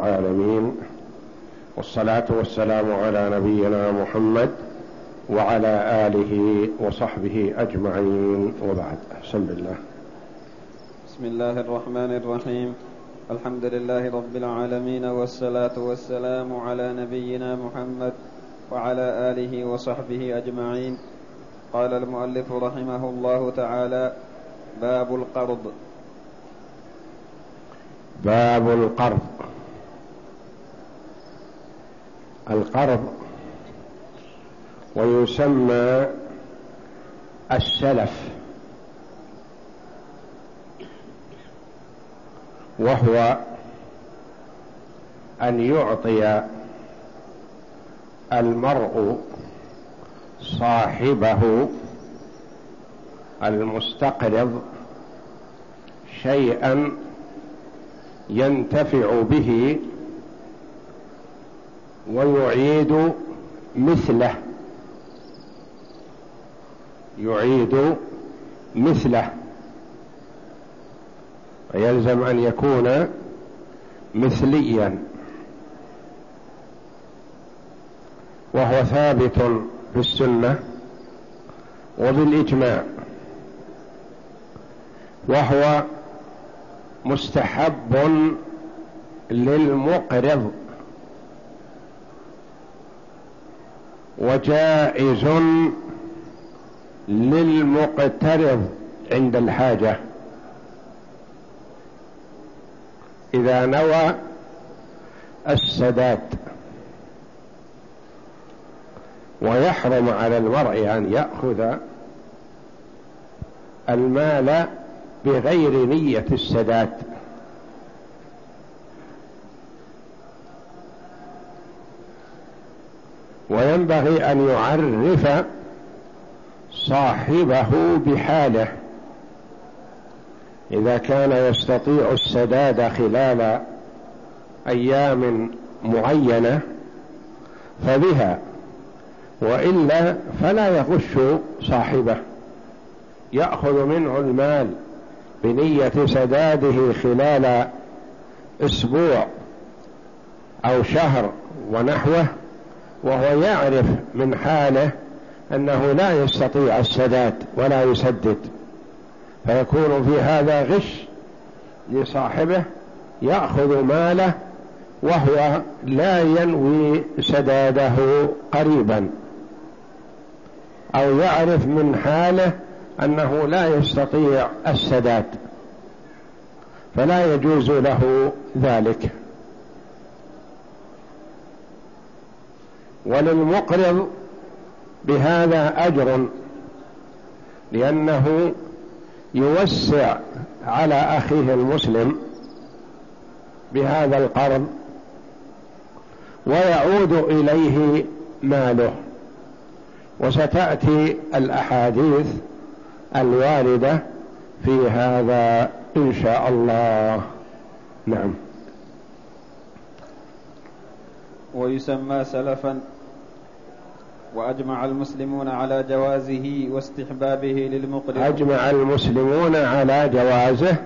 العالمين والصلاة والسلام على نبينا محمد وعلى آله وصحبه أجمعين وبعد. بسم الله. بسم الله الرحمن الرحيم. الحمد لله رب العالمين والصلاة والسلام على نبينا محمد وعلى آله وصحبه أجمعين. قال المؤلف رحمه الله تعالى باب القرض. باب القرض. القرض ويسمى السلف وهو أن يعطي المرء صاحبه المستقرض شيئا ينتفع به ويعيد مثله. يعيد مثله. ويلزم أن يكون مثليا. وهو ثابت في السنة وبالإجماع. وهو مستحب للمقرض. وجائز للمقترض عند الحاجة. إذا نوى السداد ويحرم على المرء أن يأخذ المال بغير نية السداد. وينبغي أن يعرف صاحبه بحاله. إذا كان يستطيع السداد خلال أيام معينة فبها وإلا فلا يغش صاحبه. يأخذ منه المال بنية سداده خلال أسبوع أو شهر ونحوه. وهو يعرف من حاله أنه لا يستطيع السداد ولا يسدد. فيكون في هذا غش لصاحبه يأخذ ماله وهو لا ينوي سداده قريبا. أو يعرف من حاله أنه لا يستطيع السداد. فلا يجوز له ذلك. وللمقرض بهذا أجر لأنه يوسع على أخيه المسلم بهذا القرض ويعود إليه ماله. وستأتي الأحاديث الواردة في هذا إن شاء الله. نعم. ويسمى سلفا وأجمع المسلمون على جوازه واستحبابه للمقرض أجمع المسلمون على جوازه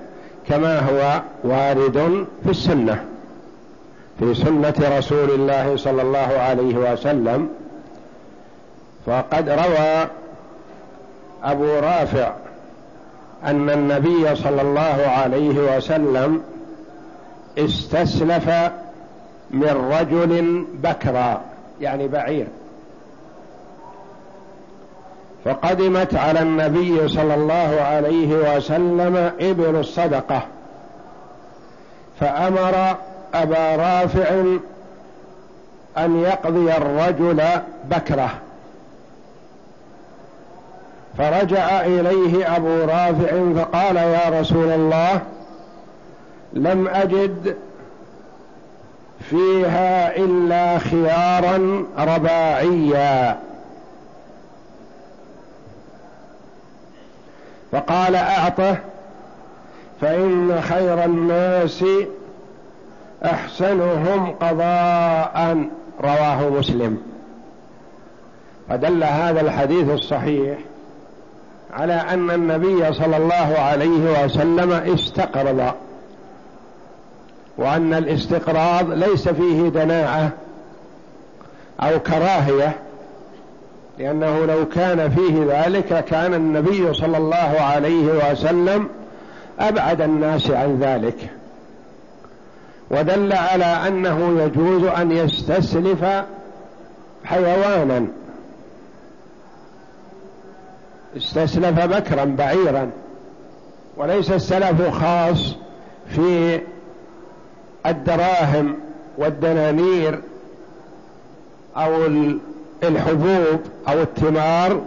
كما هو وارد في السنة في سنة رسول الله صلى الله عليه وسلم. فقد روى أبو رافع أن النبي صلى الله عليه وسلم استسلف من رجل بكرا يعني بعير. فقدمت على النبي صلى الله عليه وسلم ابن الصدقة فأمر أبا رافع أن يقضي الرجل بكره. فرجع إليه أبو رافع فقال يا رسول الله لم أجد فيها إلا خيارا رباعيا. فقال أعطه فإن خير الناس أحسنهم قضاء. رواه مسلم. فدل هذا الحديث الصحيح على أن النبي صلى الله عليه وسلم استقرض. وأن الاستقراض ليس فيه دناعة أو كراهية لأنه لو كان فيه ذلك كان النبي صلى الله عليه وسلم أبعد الناس عن ذلك. ودل على أنه يجوز أن يستسلف حيوانا. استسلف بكرا بعيرا وليس السلف خاص في الدراهم والدنانير أو الحبوب أو الثمار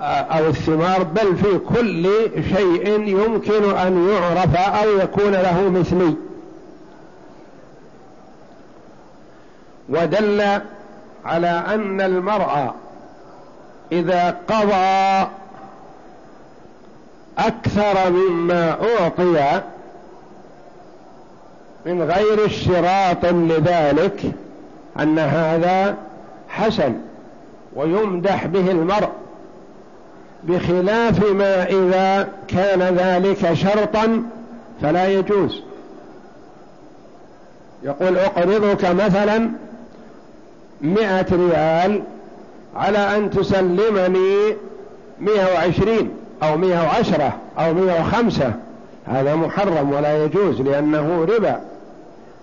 أو الثمار بل في كل شيء يمكن أن يعرف أو يكون له مثلي. ودل على أن المرأة إذا قضى أكثر مما أعطي من غير اشتراط لذلك أن هذا حسن ويمدح به المرء بخلاف ما إذا كان ذلك شرطا فلا يجوز. يقول أقرضك مثلا مئة ريال على أن تسلمني مئة وعشرين أو مئة وعشرة أو مئة وخمسة. هذا محرم ولا يجوز لأنه ربا.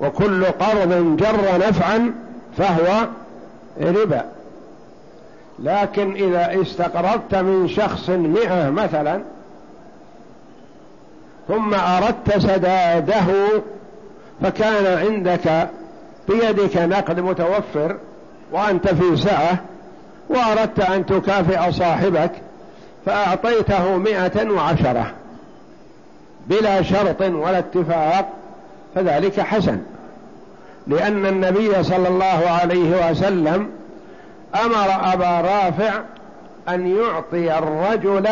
وكل قرض جر نفعا فهو ربا. لكن إذا استقرضت من شخص مئة مثلا ثم أردت سداده فكان عندك بيدك نقد متوفر وأنت في سعة وأردت أن تكافئ صاحبك فأعطيته مئة وعشرة بلا شرط ولا اتفاق فذلك حسن. لأن النبي صلى الله عليه وسلم أمر أبا رافع أن يعطي الرجل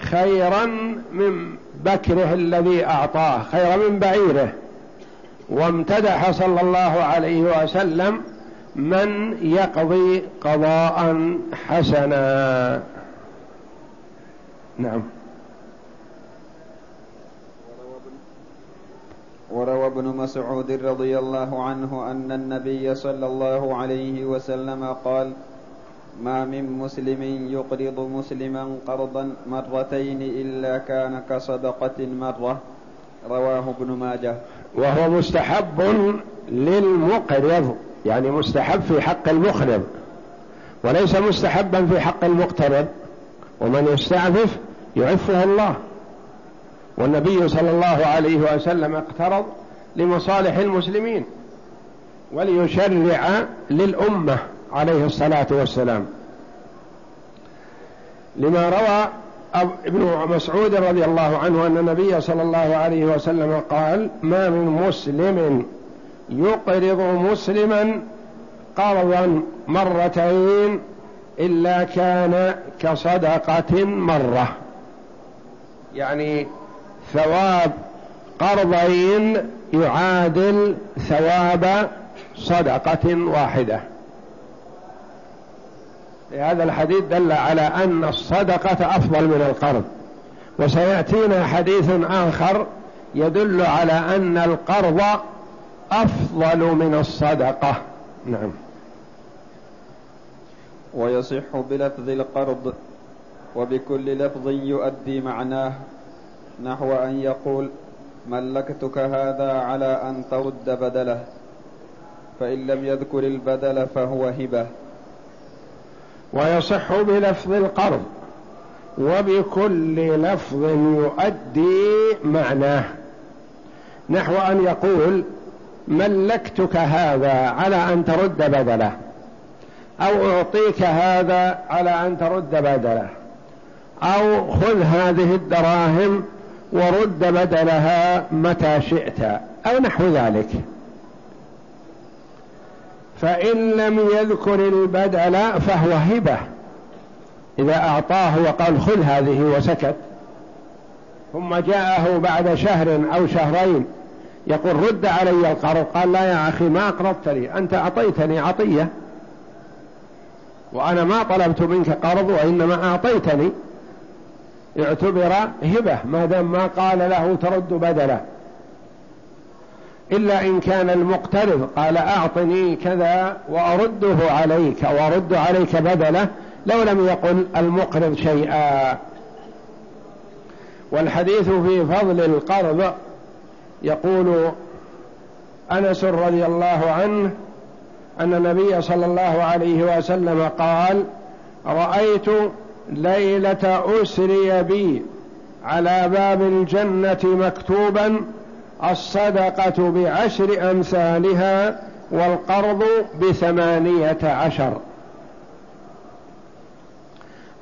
خيرا من بكره الذي أعطاه خيرا من بعيره. وامتدح صلى الله عليه وسلم من يقضي قضاء حسنا. نعم. وروى ابن مسعود رضي الله عنه أن النبي صلى الله عليه وسلم قال ما من مسلم يقرض مسلما قرضا مرتين إلا كان كصدقة مرة. رواه ابن ماجه. وهو مستحب للمقرض يعني مستحب في حق المقرض وليس مستحبا في حق المقترض ومن يستعفف يعفه الله. والنبي صلى الله عليه وسلم اقترض لمصالح المسلمين وليشرع للأمة عليه الصلاة والسلام. لما روى ابن مسعود رضي الله عنه أن النبي صلى الله عليه وسلم قال ما من مسلم يقرض مسلما قرضا مرتين إلا كان كصدقة مرة. يعني ثواب قرضين يعادل ثواب صدقة واحدة. هذا الحديث دل على أن الصدقة أفضل من القرض. وسيأتينا حديث آخر يدل على أن القرض أفضل من الصدقة. نعم. ويصح بلفظ القرض وبكل لفظ يؤدي معناه. نحو أن يقول ملكتك هذا على أن ترد بدله فإن لم يذكر البدل فهو هبة. ويصح بلفظ القرض وبكل لفظ يؤدي معناه. نحو أن يقول ملكتك هذا على أن ترد بدله أو أعطيك هذا على أن ترد بدله أو خذ هذه الدراهم ورد بدلها متى شئت أو نحو ذلك. فإن لم يذكر البدل فهو هبة. إذا أعطاه وقال خذ هذه وسكت. ثم جاءه بعد شهر أو شهرين يقول رد علي القرض. قال لا يا أخي ما أقرضتني أنت أعطيتني عطية. وأنا ما طلبت منك قرض وإنما أعطيتني. اعتبر هبة ما دام ما قال له ترد بدله. إلا إن كان المقترض قال أعطني كذا وأرده عليك وأرد عليك بدله لو لم يقل المقرض شيئا. والحديث في فضل القرض يقول أنس رضي الله عنه أن النبي صلى الله عليه وسلم قال رأيت ليلة أسري بي على باب الجنة مكتوبا الصدقة بعشر أمثالها والقرض بثمانية عشر.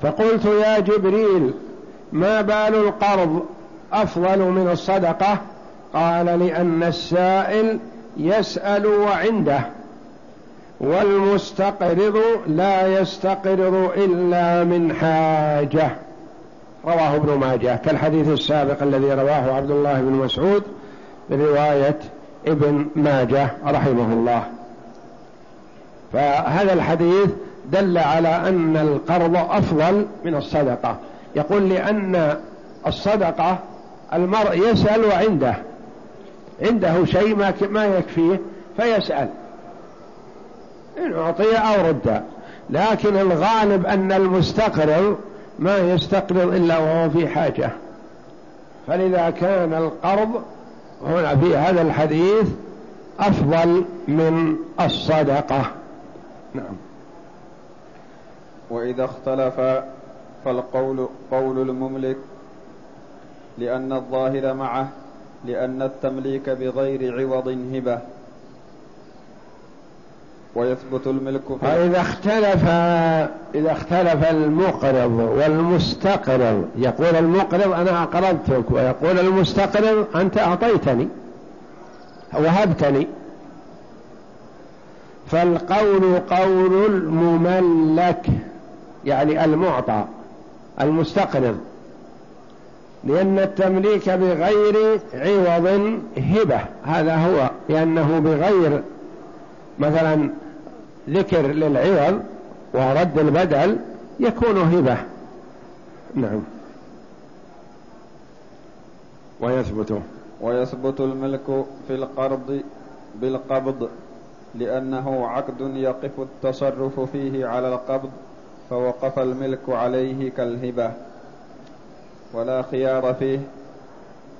فقلت يا جبريل ما بال القرض أفضل من الصدقة؟ قال لأن السائل يسأل وعنده. والمستقرض لا يستقرض إلا من حاجة. رواه ابن ماجه كالحديث السابق الذي رواه عبد الله بن مسعود برواية ابن ماجه رحمه الله. فهذا الحديث دل على أن القرض أفضل من الصدقة. يقول لأن الصدقة المرء يسأل وعنده. عنده شيء ما يكفيه فيسأل. إن أعطي أو رد. لكن الغالب أن المستقرض ما يستقرض إلا وهو في حاجة. فلذا كان القرض هنا في هذا الحديث أفضل من الصدقة. نعم. وإذا اختلف فالقول قول المملك لأن الظاهر معه لأن التمليك بغير عوض هبة. ويثبت الملك فإذا اختلف إذا اختلف المقرض والمستقرض يقول المقرض أنا أقرضتك ويقول المستقرض أنت أعطيتني وهبتني. فالقول قول المملك يعني المعطى المستقرض. لأن التمليك بغير عوض هبة هذا هو لأنه بغير مثلا ذكر للعوض ورد البدل يكون هبة. نعم. ويثبت. ويثبت الملك في القرض بالقبض لأنه عقد يقف التصرف فيه على القبض فوقف الملك عليه كالهبة. ولا خيار فيه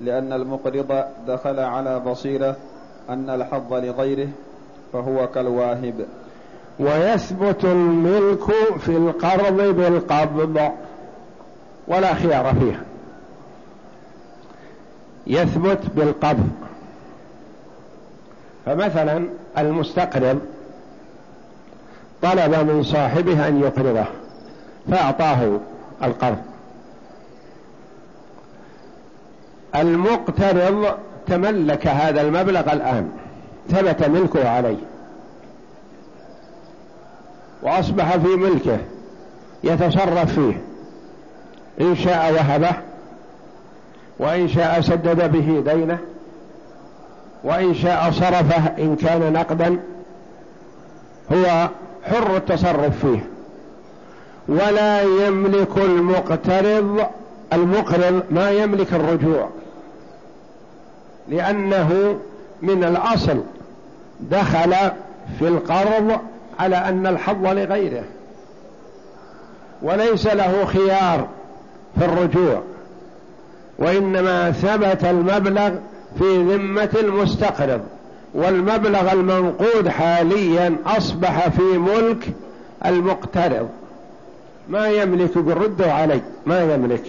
لأن المقرض دخل على بصيرة أن الحظ لغيره فهو كالواهب. ويثبت الملك في القرض بالقبض ولا خيار فيه يثبت بالقبض. فمثلا المستقرض طلب من صاحبه أن يقرضه فأعطاه القرض. المقترض تملك هذا المبلغ الآن ثبت ملكه عليه. وأصبح في ملكه يتصرف فيه. إن شاء وهبه وإن شاء سدد به دينه وإن شاء صرفه إن كان نقدا. هو حر التصرف فيه. ولا يملك المقترض المقرض ما يملك الرجوع لأنه من الأصل دخل في القرض على أن الحظ لغيره. وليس له خيار في الرجوع وإنما ثبت المبلغ في ذمة المستقرض والمبلغ المنقود حاليا أصبح في ملك المقترض. ما يملك بالرد علي ما يملك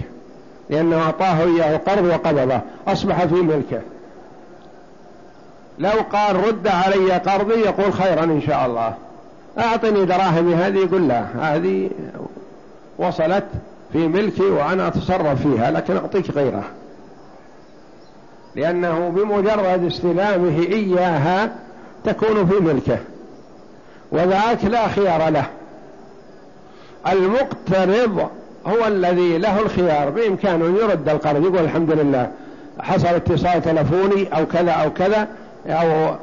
لأنه أعطاه إياه قرض وقبضه أصبح في ملكه. لو قال رد علي قرضي يقول خيرا إن شاء الله. أعطني دراهمي هذه يقول لا هذه وصلت في ملكي وأنا أتصرف فيها لكن أعطيك غيره لأنه بمجرد استلامه إياها تكون في ملكه وذاك لا خيار له. المقترض هو الذي له الخيار بإمكانه يرد القرض يقول الحمد لله حصل اتصال تلفوني أو كذا أو كذا أو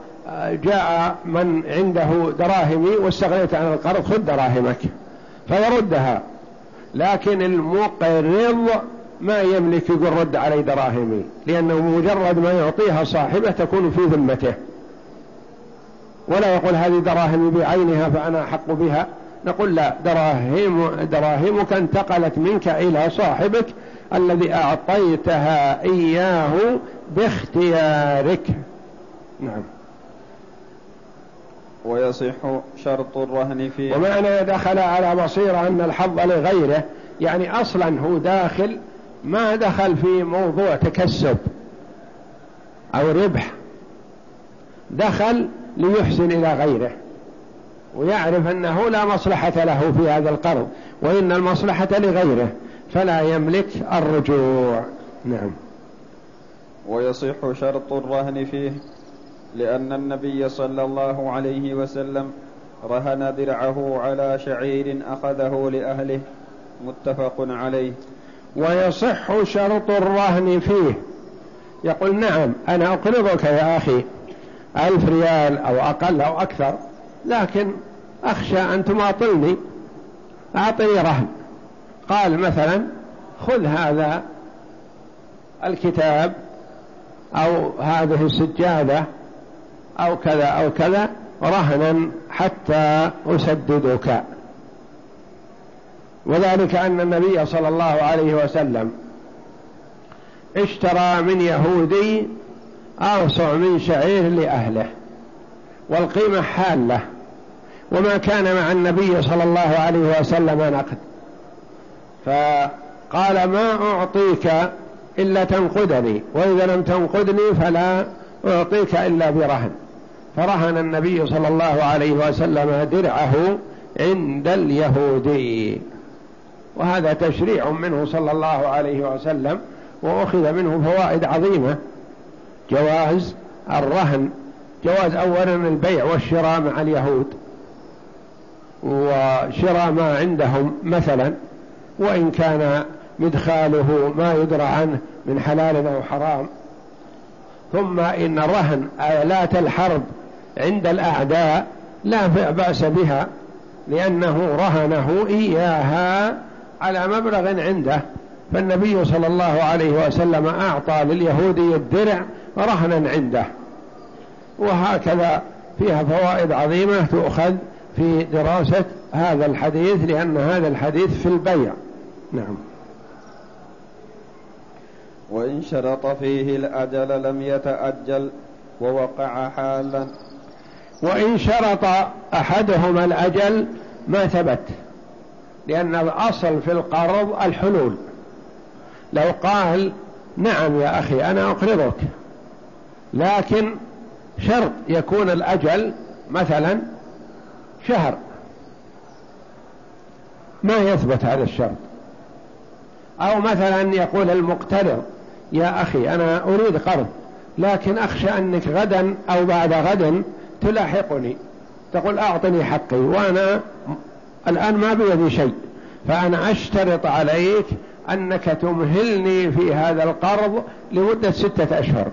جاء من عنده دراهمي واستغنيت عن القرض خذ دراهمك فيردها. لكن المقرض ما يملك يقول رد علي دراهمي لأنه مجرد ما يعطيها صاحبه تكون في ذمته. ولا يقول هذه دراهمي بعينها فأنا أحق بها. نقول لا دراهم دراهمك انتقلت منك إلى صاحبك الذي أعطيتها إياه باختيارك. نعم. ويصح شرط الرهن فيه ومعنى دخل على بصيرة أن الحظ لغيره يعني أصلا هو داخل ما دخل في موضوع تكسب أو ربح. دخل ليحسن إلى غيره ويعرف أنه لا مصلحة له في هذا القرض وإن المصلحة لغيره فلا يملك الرجوع. نعم. ويصح شرط الرهن فيه. لأن النبي صلى الله عليه وسلم رهن درعه على شعير أخذه لأهله متفق عليه. ويصح شرط الرهن فيه. يقول نعم أنا أقرضك يا أخي ألف ريال أو أقل أو أكثر لكن أخشى أن تماطلني. أعطني رهن. قال مثلا خذ هذا الكتاب أو هذه السجادة أو كذا أو كذا رهنا حتى أسددك. وذلك أن النبي صلى الله عليه وسلم اشترى من يهودي أوسع من شعير لأهله والقيمة حالة. وما كان مع النبي صلى الله عليه وسلم نقد. فقال ما أعطيك إلا تنقدني وإذا لم تنقدني فلا أعطيك إلا برهن. فرهن النبي صلى الله عليه وسلم درعه عند اليهودي وهذا تشريع منه صلى الله عليه وسلم وأخذ منه فوائد عظيمة. جواز الرهن جواز أولا البيع والشراء مع اليهود. وشراء ما عندهم مثلا وإن كان مدخاله ما يدرى عنه من حلال أو حرام. ثم إن رهن آلات الحرب عند الأعداء لا بأس بها لأنه رهنه إياها على مبلغ عنده. فالنبي صلى الله عليه وسلم أعطى لليهودي الدرع رهنا عنده. وهكذا فيها فوائد عظيمة تؤخذ في دراسة هذا الحديث لأن هذا الحديث في البيع. نعم. وإن شرط فيه الأجل لم يتأجل ووقع حالا. وإن شرط أحدهما الأجل ما ثبت لأن الأصل في القرض الحلول. لو قال نعم يا أخي أنا أقرضك لكن شرط يكون الأجل مثلا شهر. ما يثبت هذا الشرط؟ أو مثلا يقول المقترض يا أخي أنا أريد قرض لكن أخشى أنك غدا أو بعد غد تلاحقني تقول أعطني حقي وأنا الآن ما بيدي شيء فأنا أشترط عليك أنك تمهلني في هذا القرض لمدة ستة أشهر.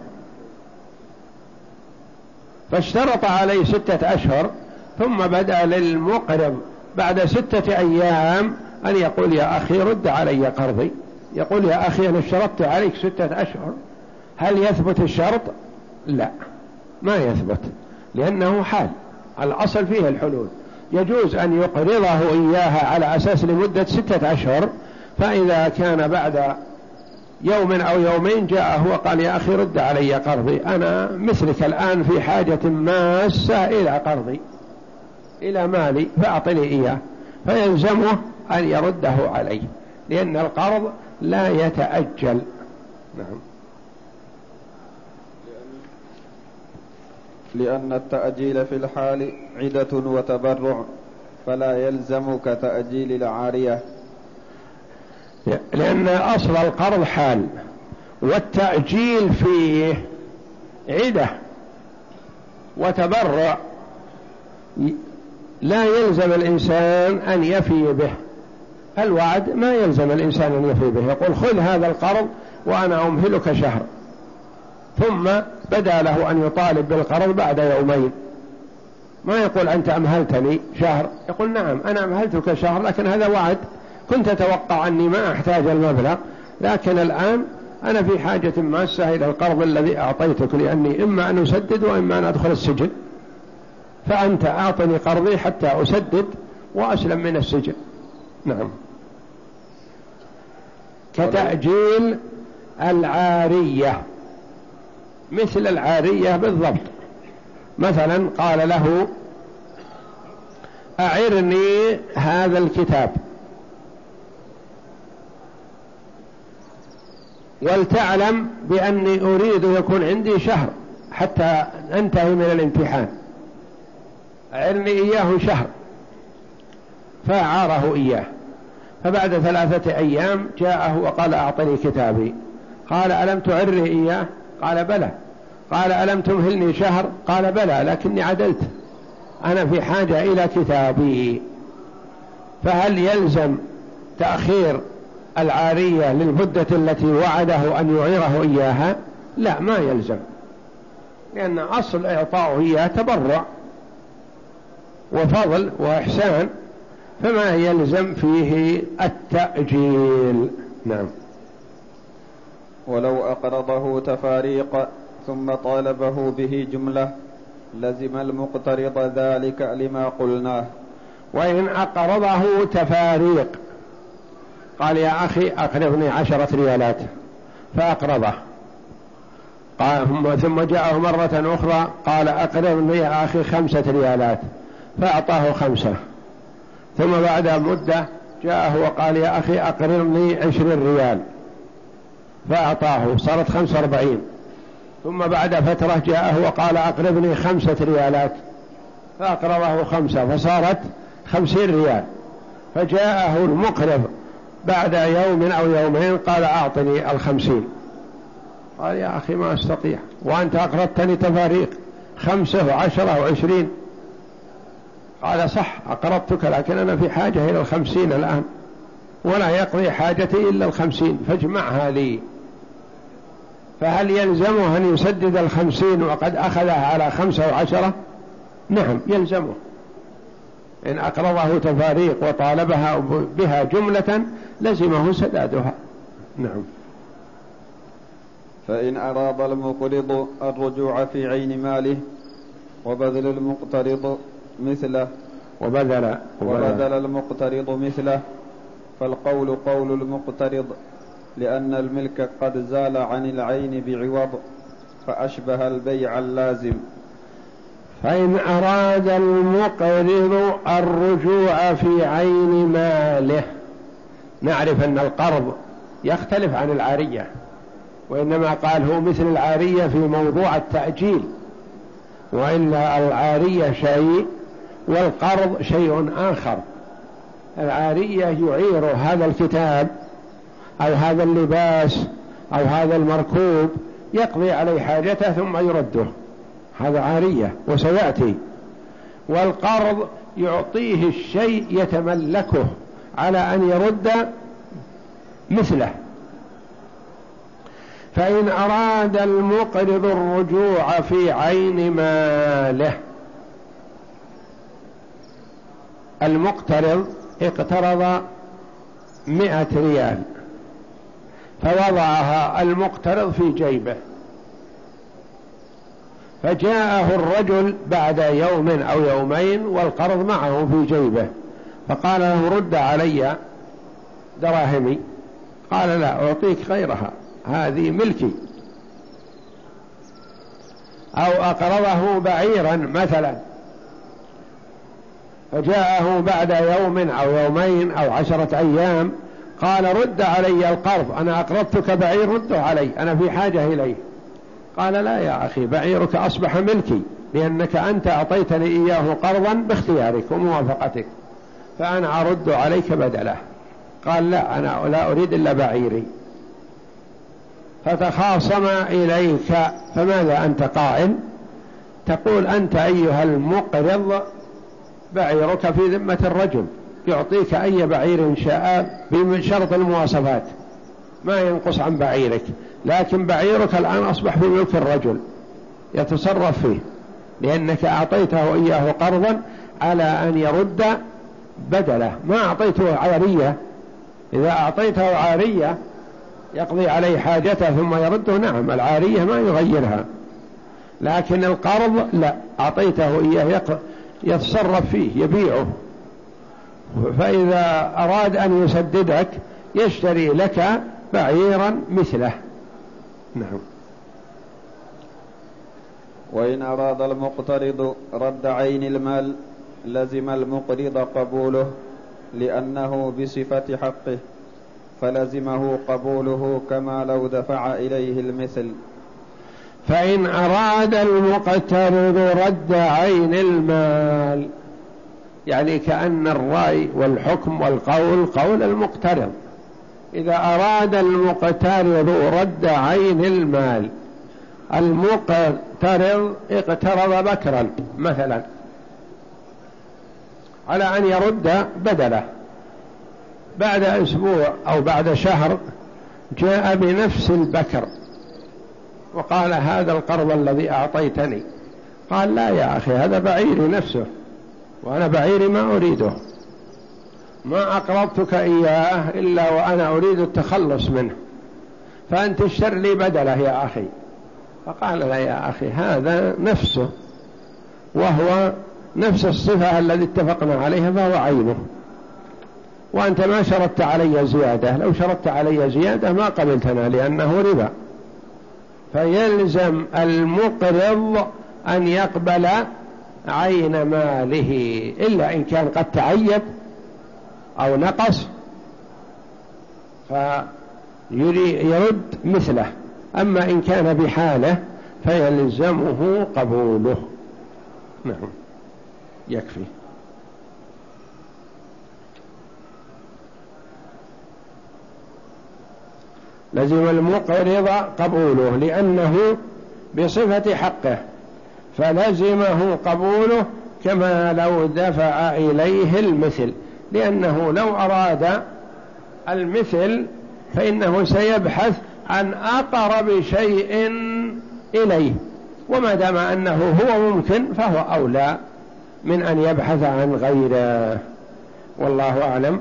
فاشترط عليه ستة أشهر ثم بدأ للمقرض بعد ستة أيام أن يقول يا أخي رد علي قرضي. يقول يا أخي أنا اشترطت عليك ستة أشهر هل يثبت الشرط؟ لا ما يثبت لأنه حال الأصل فيه الحلول. يجوز أن يقرضه إياها على أساس لمدة ستة أشهر فإذا كان بعد يوم أو يومين جاءه وقال يا أخي رد علي قرضي أنا مثلك الآن في حاجة ماسة إلى قرضي إلى مالي فأعطني إياه. فيلزمه أن يرده عليه لأن القرض لا يتأجل. نعم. لأن التأجيل في الحال عدة وتبرع فلا يلزمك تأجيل العارية. لأن أصل القرض حال والتأجيل فيه عدة وتبرع. لا يلزم الإنسان أن يفي به. الوعد ما يلزم الإنسان أن يفي به. يقول خذ هذا القرض وأنا أمهلك شهر. ثم بدا له أن يطالب بالقرض بعد يومين. ما يقول أنت أمهلتني شهر؟ يقول نعم أنا أمهلتك شهر لكن هذا وعد. كنت أتوقع أني ما أحتاج المبلغ لكن الآن أنا في حاجة ماسة إلى القرض الذي أعطيتك لأني إما أن أسدد وإما أن أدخل السجن. فأنت أعطني قرضي حتى أسدد وأسلم من السجن. نعم. كتأجيل العارية مثل العارية بالضبط. مثلا قال له أعرني هذا الكتاب. ولتعلم بأني أريد يكون عندي شهر حتى أنتهي من الامتحان. أعرني إياه شهر. فأعاره إياه. فبعد ثلاثة أيام جاءه وقال أعطني كتابي. قال ألم تعره إياه؟ قال بلى. قال ألم تمهلني شهر؟ قال بلى لكني عدلت. أنا في حاجة إلى كتابي. فهل يلزم تأخير العارية للمدة التي وعده أن يعيره إياها؟ لا ما يلزم. لأن أصل إعطاؤه إياه تبرع وفضل وإحسان. فما يلزم فيه التأجيل. نعم. ولو أقرضه تفاريق ثم طالبه به جملة لزم المقترض ذلك لما قلناه وإن أقرضه تفاريق قال يا أخي أقرضني عشرة ريالات فأقرضه. قال ثم جاءه مرة أخرى قال أقرضني يا أخي خمسة ريالات فأعطاه خمسة. ثم بعد مدة جاءه وقال يا أخي أقرضني عشرين ريال. فأعطاه صارت خمسة وأربعين. ثم بعد فترة جاءه وقال أقرضني خمسة ريالات. فأقرضه خمسة فصارت خمسين ريال. فجاءه المقرض بعد يوم أو يومين قال أعطني الخمسين. قال يا أخي ما أستطيع وأنت أقرضتني تفاريق خمسة وعشرة وعشرين. قال صح أقرضتك لكن أنا في حاجة إلى الخمسين الآن. ولا يقضي حاجتي إلا الخمسين. فاجمعها لي فهل يلزمه أن يسدد الخمسين وقد أخذها على خمسة وعشرة؟ نعم يلزمه. إن أقرضه تفاريق وطالبها بها جملة لزمه سدادها. نعم. فإن أراد المقرض الرجوع في عين ماله وبذل المقترض مثله وبذل وبذل. المقترض مثله. فالقول قول المقترض لأن الملك قد زال عن العين بعوض فأشبه البيع اللازم. فإن أراد المقرض الرجوع في عين ماله. نعرف أن القرض يختلف عن العارية وإنما قال هو مثل العارية في موضوع التأجيل وإلا العارية شيء والقرض شيء آخر. العارية يعير هذا الكتاب أو هذا اللباس أو هذا المركوب يقضي عليه حاجته ثم يرده. هذا عارية وسيأتي. والقرض يعطيه الشيء يتملكه على أن يرد مثله. فإن أراد المقرض الرجوع في عين ماله المقترض اقترض مئة ريال فوضعها المقترض في جيبه. فجاءه الرجل بعد يوم أو يومين والقرض معه في جيبه فقال له رد علي دراهمي. قال لا أعطيك غيرها هذه ملكي. أو أقرضه بعيرا مثلا. فجاءه بعد يوم أو يومين أو عشرة أيام قال رد علي القرض أنا أقرضتك بعير رده علي أنا في حاجة إليه. قال لا يا أخي بعيرك أصبح ملكي لأنك أنت أعطيتني إياه قرضا باختيارك وموافقتك فأنا أرد عليك بدله. قال لا أنا لا أريد إلا بعيري. فتخاصم إليك فماذا أنت قائل؟ تقول أنت أيها المقرض بعيرك في ذمة الرجل يعطيك أي بعير شاء بشرط المواصفات ما ينقص عن بعيرك لكن بعيرك الآن أصبح في ملك الرجل يتصرف فيه لأنك أعطيته إياه قرضا على أن يرد بدله ما أعطيته عارية إذا أعطيته عارية يقضي عليه حاجته ثم يرده نعم العارية ما يغيرها لكن القرض لا أعطيته إياه يتصرف فيه يبيعه. فإذا أراد أن يسددك يشتري لك بعيرا مثله. نعم. وإن أراد المقترض رد عين المال لزم المقرض قبوله لأنه بصفة حقه فلزمه قبوله كما لو دفع إليه المثل. فإن أراد المقترض رد عين المال يعني كأن الرأي والحكم والقول قول المقترض. إذا أراد المقترض رد عين المال المقترض اقترض بكرا مثلا على أن يرد بدله. بعد أسبوع أو بعد شهر جاء بنفس البكر. وقال هذا القرض الذي أعطيتني. قال لا يا أخي هذا بعيري نفسه وأنا بعيري ما أريده. ما أقرضتك إياه إلا وأنا أريد التخلص منه. فأنت اشتر لي بدله يا أخي. فقال لا يا أخي هذا نفسه وهو نفس الصفة التي اتفقنا عليها فهو عينه. وأنت ما شرطت علي زيادة. لو شرطت علي زيادة ما قبلتنا لأنه ربا. فيلزم المقرض أن يقبل عين ماله إلا إن كان قد تعيب أو نقص فيرد مثله. أما إن كان بحالة فيلزمه قبوله. نعم. يكفي. لزم المقرض قبوله لأنه بصفة حقه فلزمه قبوله كما لو دفع إليه المثل لأنه لو أراد المثل فإنه سيبحث عن أقرب شيء إليه وما دام أنه هو ممكن فهو أولى من أن يبحث عن غيره. والله أعلم.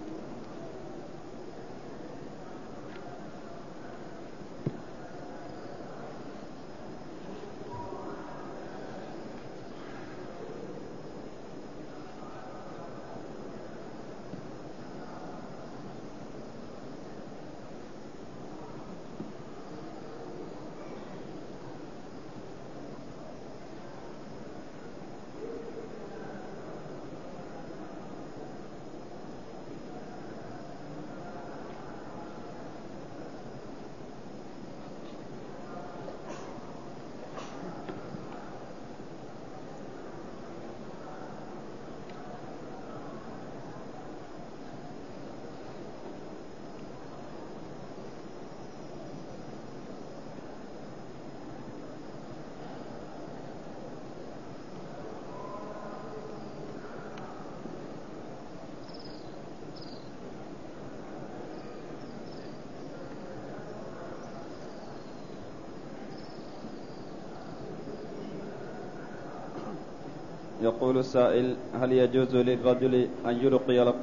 يقول السائل هل يجوز للرجل أن يلقي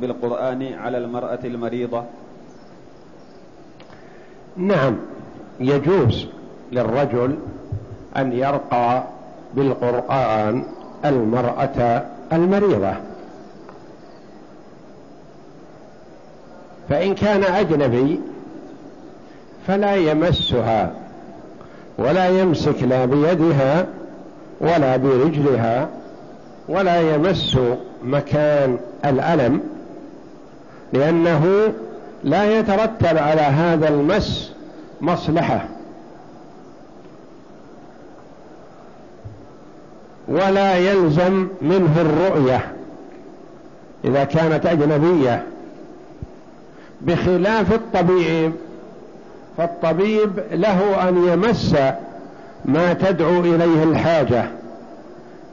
بالقرآن على المرأة المريضة؟ نعم يجوز للرجل أن يرقى بالقرآن المرأة المريضة. فإن كان أجنبي فلا يمسها ولا يمسك لا بيدها ولا برجلها ولا يمس مكان الألم لأنه لا يترتب على هذا المس مصلحة. ولا يلزم منه الرؤية إذا كانت أجنبية. بخلاف الطبيب فالطبيب له أن يمس ما تدعو إليه الحاجة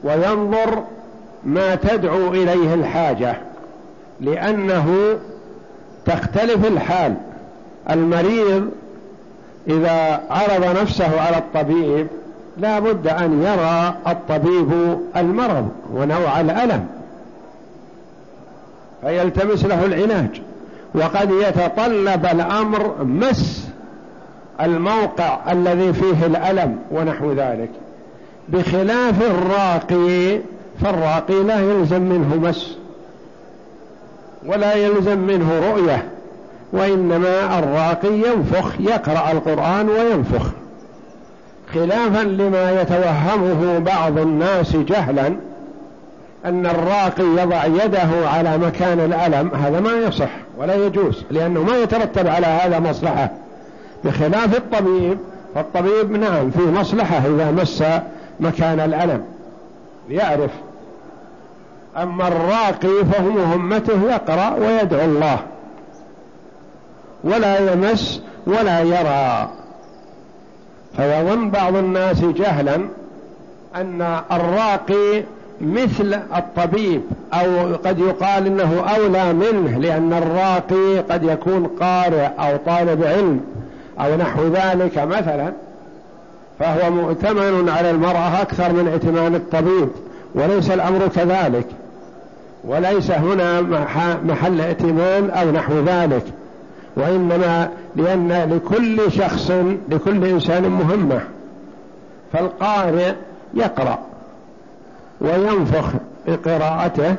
وينظر ما تدعو إليه الحاجة لأنه تختلف الحال. المريض إذا عرض نفسه على الطبيب لا بد أن يرى الطبيب المرض ونوع الألم فيلتمس له العلاج وقد يتطلب الأمر مس الموقع الذي فيه الألم ونحو ذلك. بخلاف الراقي فالراقي لا يلزم منه مس ولا يلزم منه رؤية وإنما الراقي ينفخ يقرأ القرآن وينفخ. خلافا لما يتوهمه بعض الناس جهلا أن الراقي يضع يده على مكان الألم هذا ما يصح ولا يجوز لأنه ما يترتب على هذا مصلحة. بخلاف الطبيب فالطبيب نعم في مصلحة إذا مس مكان الألم. يعرف. أما الراقي فهو مهمته يقرأ ويدعو الله. ولا يمس ولا يرى. فيظن بعض الناس جهلا أن الراقي مثل الطبيب أو قد يقال إنه أولى منه لأن الراقي قد يكون قارئ أو طالب علم. أو نحو ذلك مثلا فهو مؤتمن على المرأة أكثر من ائتمان الطبيب وليس الأمر كذلك. وليس هنا محل ائتمان أو نحو ذلك. وإنما لأن لكل شخص لكل إنسان مهمة. فالقارئ يقرأ وينفخ بقراءته